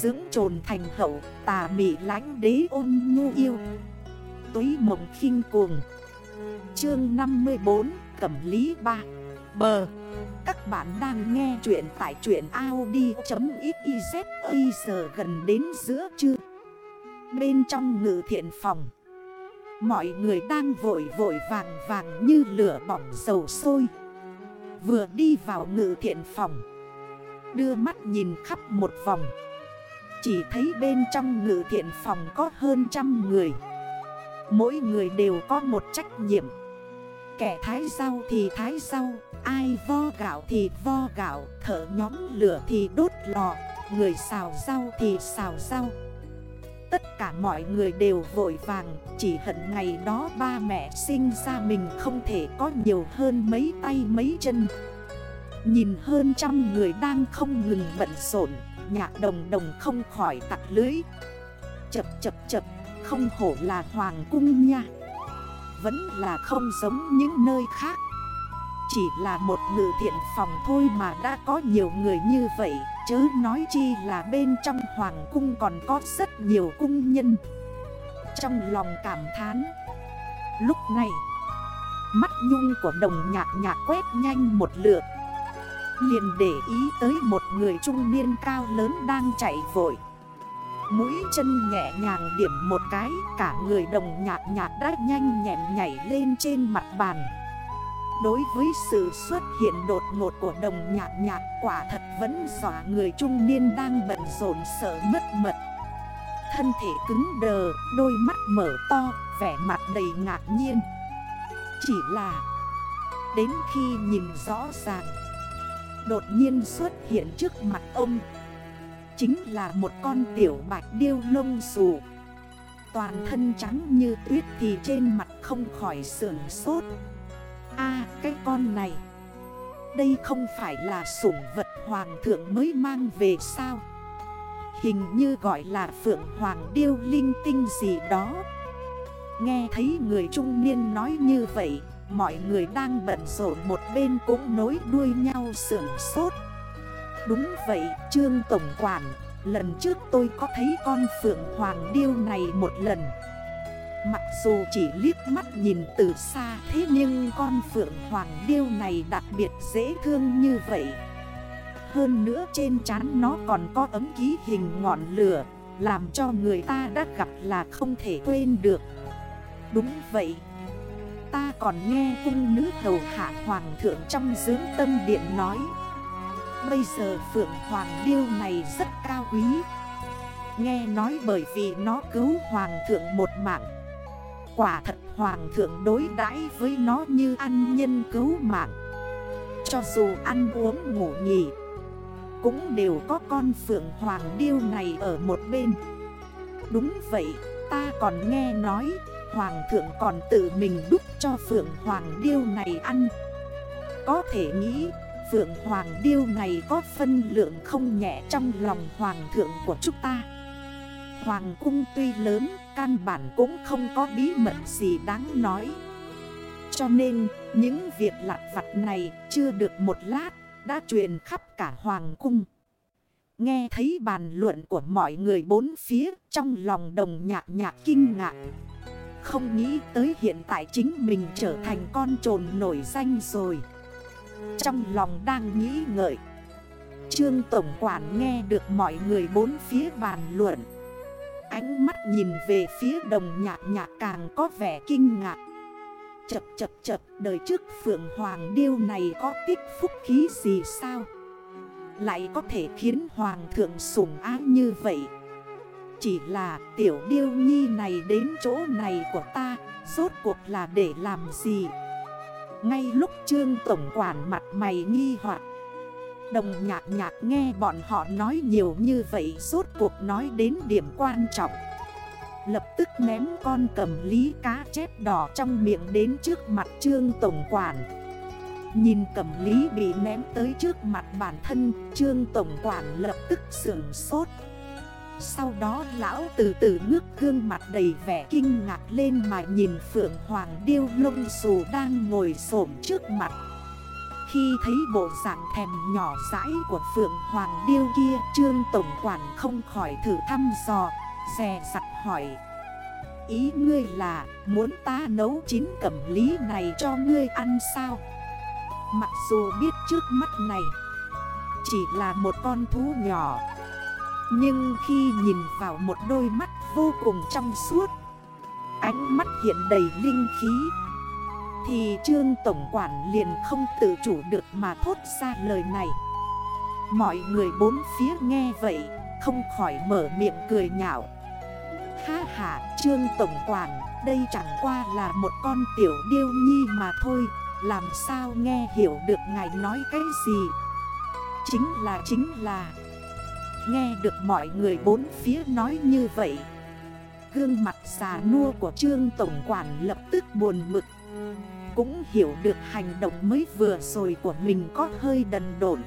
Dưỡng trồn thành hậu, tà mị lánh đế ôn nhu yêu. Túy mộng khinh cuồng. Chương 54 Cẩm lý 3 Bờ. Các bạn đang nghe chuyện tại chuyện Audi.xyz Bây giờ gần đến giữa trưa. Bên trong ngự thiện phòng, Mọi người đang vội vội vàng vàng như lửa bỏng dầu sôi. Vừa đi vào ngự thiện phòng, Đưa mắt nhìn khắp một vòng. Chỉ thấy bên trong ngự thiện phòng có hơn trăm người. Mỗi người đều có một trách nhiệm. Kẻ thái rau thì thái rau, Ai vo gạo thì vo gạo Thở nhóm lửa thì đốt lò, Người xào rau thì xào rau. Tất cả mọi người đều vội vàng, Chỉ hận ngày đó ba mẹ sinh ra mình không thể có nhiều hơn mấy tay mấy chân. Nhìn hơn trăm người đang không ngừng bận rộn, Nhạc đồng đồng không khỏi tặc lưới Chập chập chập, Không hổ là hoàng cung nha. Vẫn là không giống những nơi khác. Chỉ là một ngự thiện phòng thôi mà đã có nhiều người như vậy, Chớ nói chi là bên trong hoàng cung còn có rất nhiều cung nhân. Trong lòng cảm thán, Lúc này, Mắt nhung của đồng nhạc nhạc quét nhanh một lượt. Liền để ý tới một người trung niên cao lớn đang chạy vội. Mũi chân nhẹ nhàng điểm một cái Cả người đồng nhạt nhạt đã nhanh nhẹn nhảy lên trên mặt bàn. Đối với sự xuất hiện đột ngột của đồng nhạc nhạc Quả thật vẫn dọa người trung niên đang bận rộn sợ mất mật. Thân thể cứng đờ, đôi mắt mở to, vẻ mặt đầy ngạc nhiên. Chỉ là Đến khi nhìn rõ ràng Đột nhiên xuất hiện trước mặt ông. Chính là một con tiểu bạch điêu lông xù. Toàn thân trắng như tuyết thì trên mặt không khỏi sườn sốt. A, cái con này. Đây không phải là sủng vật hoàng thượng mới mang về sao? Hình như gọi là phượng hoàng điêu linh tinh gì đó. Nghe thấy người trung niên nói như vậy Mọi người đang bận rộn một bên cũng nối đuôi nhau sưởng sốt. Đúng vậy, Trương Tổng Quản, Lần trước tôi có thấy con Phượng Hoàng Điêu này một lần. Mặc dù chỉ liếc mắt nhìn từ xa Thế nhưng con Phượng Hoàng Điêu này đặc biệt dễ thương như vậy. Hơn nữa trên trán nó còn có ấm ký hình ngọn lửa, Làm cho người ta đã gặp là không thể quên được. Đúng vậy Ta còn nghe cung nữ hầu hạ hoàng thượng trong dưỡng tâm điện nói. Bây giờ Phượng Hoàng Điêu này rất cao quý. Nghe nói bởi vì nó cứu Hoàng thượng một mạng. Quả thật Hoàng thượng đối đãi với nó như ăn nhân cứu mạng. Cho dù ăn uống ngủ nghỉ, Cũng đều có con Phượng Hoàng Điêu này ở một bên. Đúng vậy, ta còn nghe nói, Hoàng thượng còn tự mình đúc cho Phượng Hoàng Điêu này ăn. Có thể nghĩ, Phượng Hoàng Điêu này có phân lượng không nhẹ trong lòng Hoàng thượng của chúng ta. Hoàng cung tuy lớn, Căn bản cũng không có bí mật gì đáng nói. Cho nên, những việc lặt vặt này chưa được một lát, Đã truyền khắp cả Hoàng cung. Nghe thấy bàn luận của mọi người bốn phía, Trong lòng đồng nhạc nhạc kinh ngạc không nghĩ tới hiện tại chính mình trở thành con trồn nổi danh rồi. Trong lòng đang nghĩ ngợi, Trương Tổng Quản nghe được mọi người bốn phía bàn luận. Ánh mắt nhìn về phía đồng nhạc nhạc càng có vẻ kinh ngạc. Chập chập chập, đời trước Phượng Hoàng Điêu này có tích phúc khí gì sao? Lại có thể khiến Hoàng thượng sủng ái như vậy? Chỉ là tiểu điêu nhi này đến chỗ này của ta, Rốt cuộc là để làm gì? Ngay lúc trương tổng quản mặt mày nghi hoặc, Đồng nhạc nhạc nghe bọn họ nói nhiều như vậy, Rốt cuộc nói đến điểm quan trọng. Lập tức ném con cầm lý cá chép đỏ trong miệng đến trước mặt trương tổng quản. Nhìn cầm lý bị ném tới trước mặt bản thân, Trương tổng quản lập tức sưởng sốt sau đó lão từ từ ngước gương mặt đầy vẻ kinh ngạc lên mà nhìn Phượng Hoàng Điêu lông xù đang ngồi xổm trước mặt. Khi thấy bộ dạng thèm nhỏ dãi của Phượng Hoàng Điêu kia, Trương Tổng Quản không khỏi thử thăm dò Rè sặt hỏi. Ý ngươi là muốn ta nấu chín cẩm lý này cho ngươi ăn sao? Mặc dù biết trước mắt này, Chỉ là một con thú nhỏ nhưng khi nhìn vào một đôi mắt vô cùng trong suốt, Ánh mắt hiện đầy linh khí, Thì Trương Tổng Quản liền không tự chủ được mà thốt ra lời này. Mọi người bốn phía nghe vậy, Không khỏi mở miệng cười nhạo. Ha ha, Trương Tổng Quản, Đây chẳng qua là một con tiểu điêu nhi mà thôi, Làm sao nghe hiểu được ngài nói cái gì? Chính là chính là. Nghe được mọi người bốn phía nói như vậy. Gương mặt xà nua của Trương Tổng Quản lập tức buồn mực. Cũng hiểu được hành động mới vừa rồi của mình có hơi đần độn.